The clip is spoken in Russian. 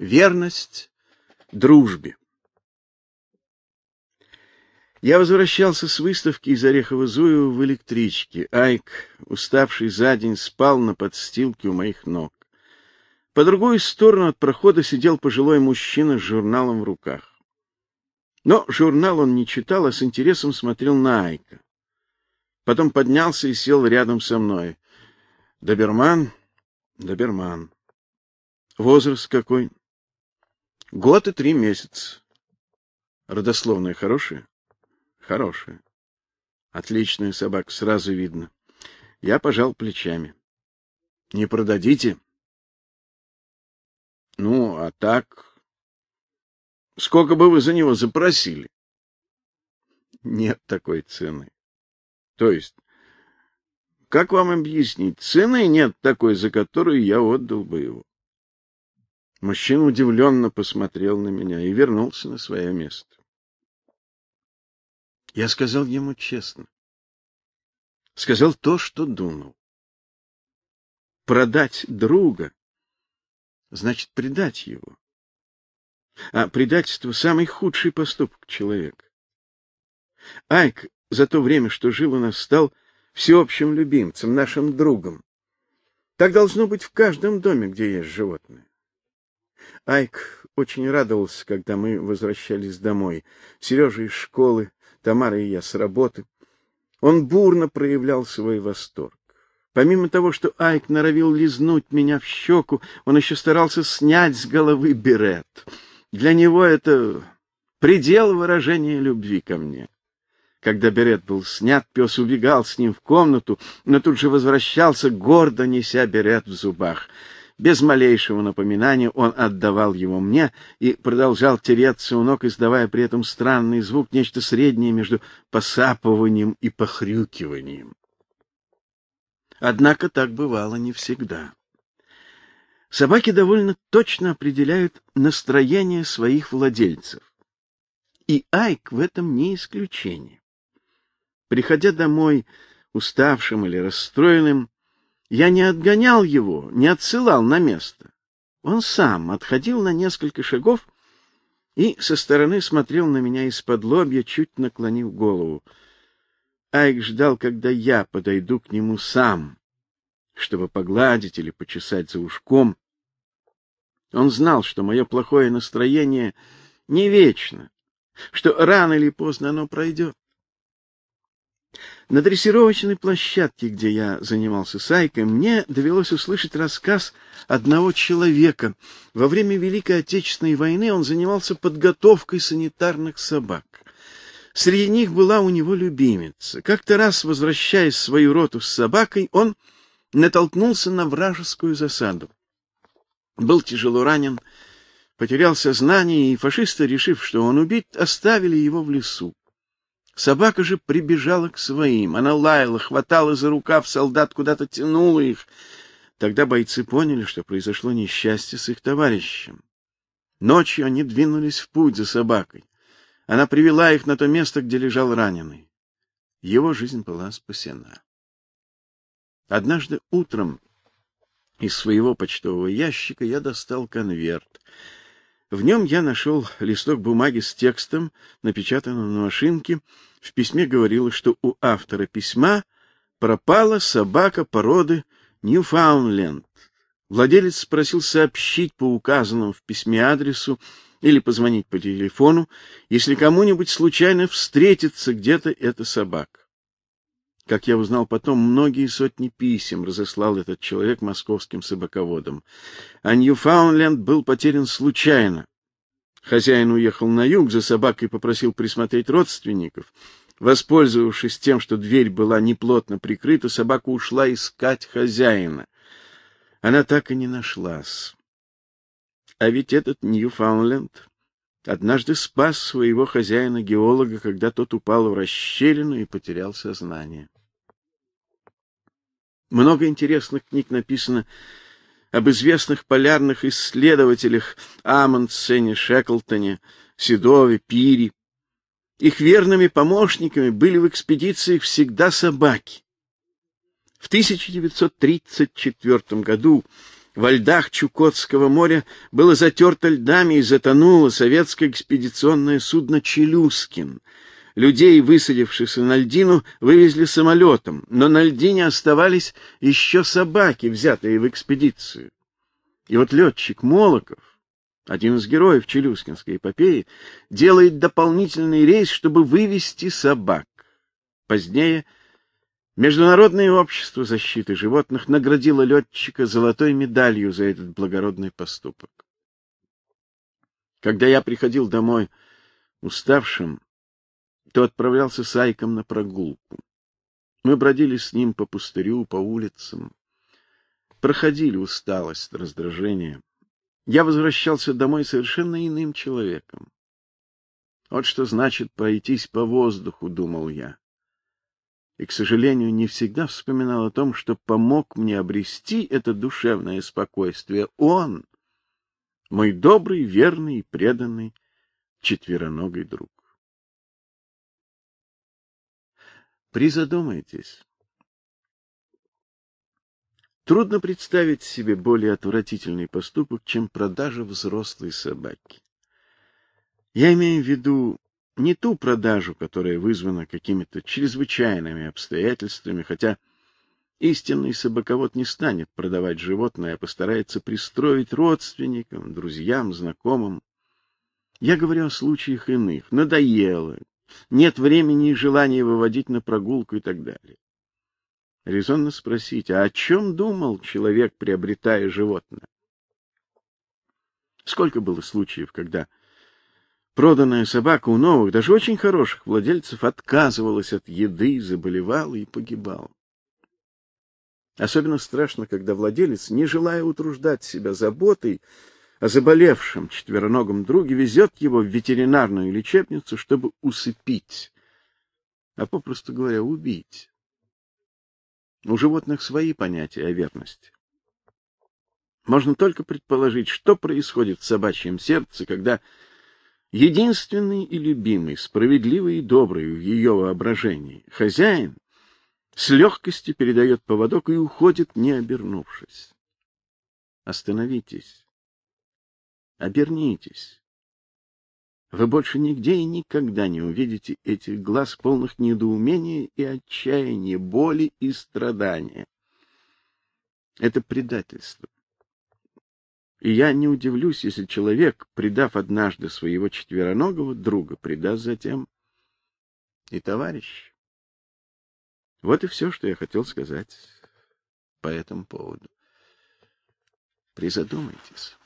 Верность дружбе. Я возвращался с выставки из Орехово-Зуева в электричке. Айк, уставший за день, спал на подстилке у моих ног. По другую сторону от прохода сидел пожилой мужчина с журналом в руках. Но журнал он не читал, а с интересом смотрел на Айка. Потом поднялся и сел рядом со мной. Доберман, доберман. Возраст какой? Год и три месяца. Родословная хорошая? Хорошая. Отличная собака, сразу видно. Я пожал плечами. Не продадите? Ну, а так сколько бы вы за него запросили? Нет такой цены. То есть как вам объяснить? Цены нет такой, за которую я отдал бы его. Мужчина удивленно посмотрел на меня и вернулся на свое место. Я сказал ему честно. Сказал то, что думал. Продать друга значит предать его. А предательство самый худший поступок человека. Айк за то время, что жил у нас, стал всеобщим любимцем, нашим другом. Так должно быть в каждом доме, где есть животные. Айк очень радовался, когда мы возвращались домой. Сережа из школы, Тамара и я с работы. Он бурно проявлял свой восторг. Помимо того, что Айк норовил лизнуть меня в щеку, он еще старался снять с головы берет. Для него это предел выражения любви ко мне. Когда берет был снят, пес убегал с ним в комнату, но тут же возвращался, гордо неся берет в зубах. Без малейшего напоминания он отдавал его мне и продолжал тереться у ног, издавая при этом странный звук, нечто среднее между посапыванием и похрюкиванием. Однако так бывало не всегда. Собаки довольно точно определяют настроение своих владельцев. И Айк в этом не исключение. Приходя домой уставшим или расстроенным, я не отгонял его, не отсылал на место. Он сам отходил на несколько шагов и со стороны смотрел на меня из-под лобья, чуть наклонив голову. Айк ждал, когда я подойду к нему сам, чтобы погладить или почесать за ушком. Он знал, что мое плохое настроение не вечно, что рано или поздно оно пройдет. На дрессировочной площадке, где я занимался сайкой, мне довелось услышать рассказ одного человека. Во время Великой Отечественной войны он занимался подготовкой санитарных собак. Среди них была у него любимица. Как-то раз, возвращаясь в свою роту с собакой, он натолкнулся на вражескую засаду. Был тяжело ранен, потерял сознание, и фашисты, решив, что он убит, оставили его в лесу. Собака же прибежала к своим. Она лаяла, хватала за рукав солдат, куда-то тянула их. Тогда бойцы поняли, что произошло несчастье с их товарищем. Ночью они двинулись в путь за собакой. Она привела их на то место, где лежал раненый. Его жизнь была спасена. Однажды утром из своего почтового ящика я достал конверт. В нем я нашел листок бумаги с текстом, напечатанным на машинке. В письме говорилось, что у автора письма пропала собака породы Ньюфаундленд. Владелец спросил сообщить по указанному в письме адресу или позвонить по телефону, если кому-нибудь случайно встретится где-то эта собака. Как я узнал потом, многие сотни писем разослал этот человек московским собаководам. А Ньюфаундленд был потерян случайно. Хозяин уехал на юг за собакой, попросил присмотреть родственников. Воспользовавшись тем, что дверь была неплотно прикрыта, собака ушла искать хозяина. Она так и не нашлась. А ведь этот Ньюфаундленд однажды спас своего хозяина-геолога, когда тот упал в расщелину и потерял сознание. Много интересных книг написано об известных полярных исследователях Амундсене, Шеклтоне, Седове, Пири. Их верными помощниками были в экспедициях всегда собаки. В 1934 году во льдах Чукотского моря было затерто льдами и затонуло советское экспедиционное судно «Челюскин». Людей, высадившихся на льдину, вывезли самолетом, но на льдине оставались еще собаки, взятые в экспедицию. И вот летчик Молоков, один из героев Челюскинской эпопеи, делает дополнительный рейс, чтобы вывести собак. Позднее Международное общество защиты животных наградило летчика золотой медалью за этот благородный поступок. Когда я приходил домой уставшим, то отправлялся с Айком на прогулку. Мы бродили с ним по пустырю, по улицам, проходили усталость, раздражение. Я возвращался домой совершенно иным человеком. Вот что значит пройтись по воздуху, думал я и, к сожалению, не всегда вспоминал о том, что помог мне обрести это душевное спокойствие он, мой добрый, верный и преданный четвероногий друг. Призадумайтесь. Трудно представить себе более отвратительный поступок, чем продажа взрослой собаки. Я имею в виду не ту продажу, которая вызвана какими-то чрезвычайными обстоятельствами, хотя истинный собаковод не станет продавать животное, а постарается пристроить родственникам, друзьям, знакомым. Я говорю о случаях иных. Надоело, нет времени и желания выводить на прогулку и так далее. Резонно спросить, а о чем думал человек, приобретая животное? Сколько было случаев, когда Проданная собака у новых, даже очень хороших владельцев отказывалась от еды, заболевала и погибала. Особенно страшно, когда владелец, не желая утруждать себя заботой о заболевшем четвероногом друге, везет его в ветеринарную лечебницу, чтобы усыпить, а попросту говоря, убить. У животных свои понятия о верности. Можно только предположить, что происходит в собачьем сердце, когда единственный и любимый, справедливый и добрый в ее воображении, хозяин с легкостью передает поводок и уходит, не обернувшись. Остановитесь. Обернитесь. Вы больше нигде и никогда не увидите этих глаз полных недоумения и отчаяния, боли и страдания. Это предательство. И я не удивлюсь, если человек, предав однажды своего четвероногого друга, предаст затем и товарищ. Вот и все, что я хотел сказать по этому поводу. Призадумайтесь.